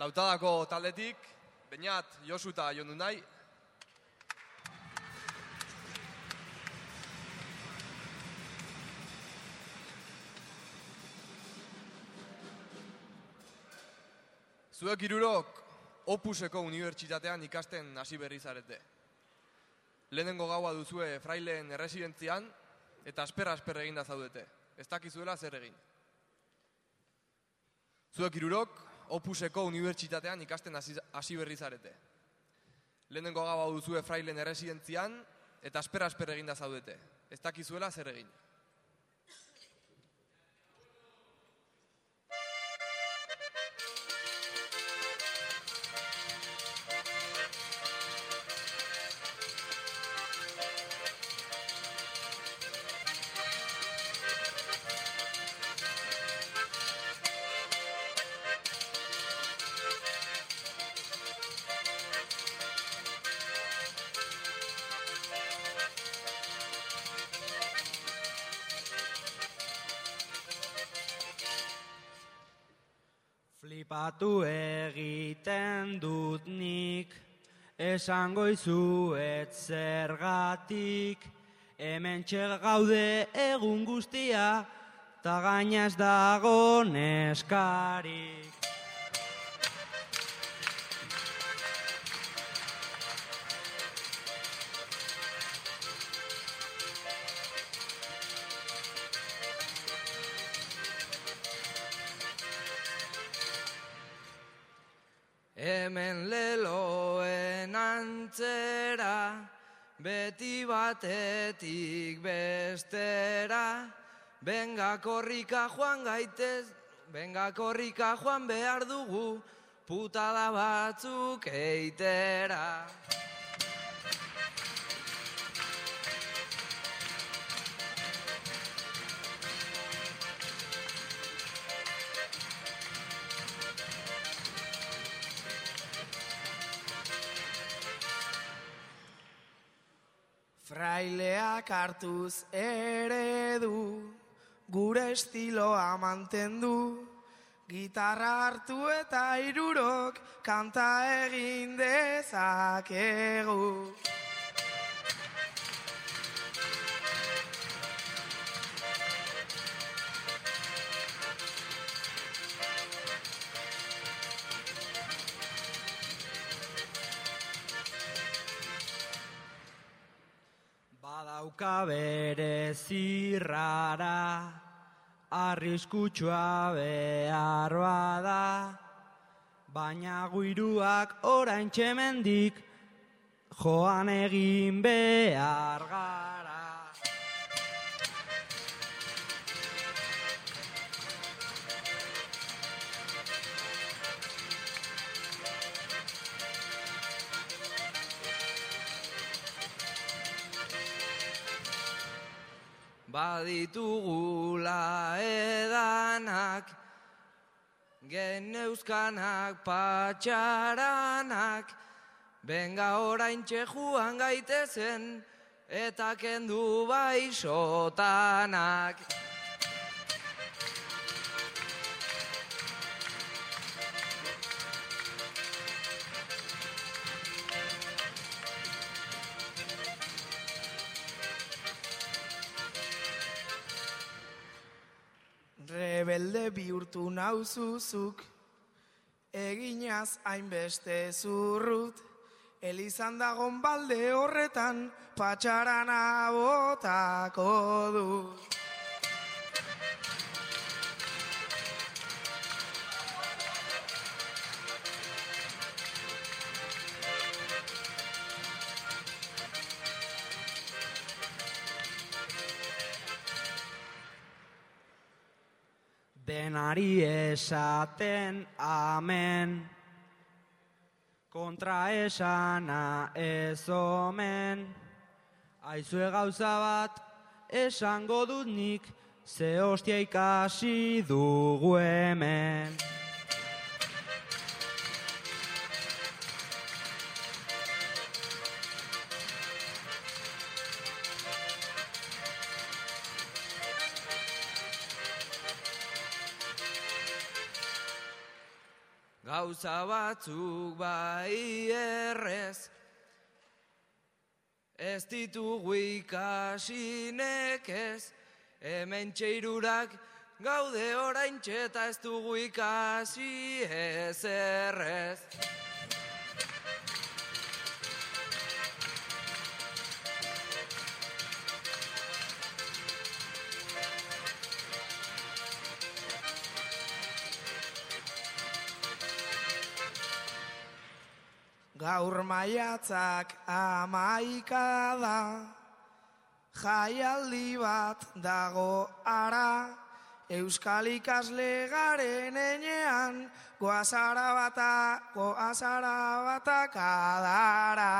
Lautadako taldetik, Beñat, Josu eta Jondu nahi. Zuek irurok Opuseko unibertsitatean ikasten hasi berri zarete. Lehenengo gaua duzue fraileen erresidentzian eta asper asper eginda zaudete. Ez dakizuela zer egin. Zuek irurok Opuseko unibertsitatean ikasten hasi berri zarete. Lehenengo gaua duzue fraileen erresidentzian eta asper asper eginda zaudete. Ez dakizuela zer egin. Flipatu egiten dut nik, esango izuet zergatik, hemen gaude egun guztia, ta gaina ez dago neskarik. Hemen leloen antzera, beti batetik bestera, benga korrika joan gaitez, benga korrika joan behar dugu, putada batzuk eitera. Fraileak hartuz eredu, gure estiloa mantendu, gitarra hartu eta irurok kanta egin dezakegu. Badauka bere zirrara, arriskutsua behar bada, baina guiruak orain txemendik, joan egin behar gara. Baditugula edanak, geneuzkanak patxaranak, benga orain joan gaitezen, eta kendu bai sotanak. Rebelde bihurtu nauzuzuk, eginaz hainbeste zurrut, Elizan dagon balde horretan, patxarana botako du. Denari esaten amen, kontra esana ez omen. Aizue gauza bat esango dut nik, ze hostia ikasi dugu hemen. Gauza batzuk bai errez. Ez ditugu ikasi nekez, hemen txeirurak gaude orain eta ez dugu ikasi ez errez. Gaur maiatzak amaika da, jaialdi bat dago ara, Euskal ikasle garen enean, goazara bata, goazara bata kadara.